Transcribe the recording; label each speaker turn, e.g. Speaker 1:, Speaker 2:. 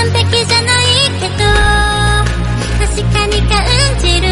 Speaker 1: 完璧じゃないけど確かに感じる。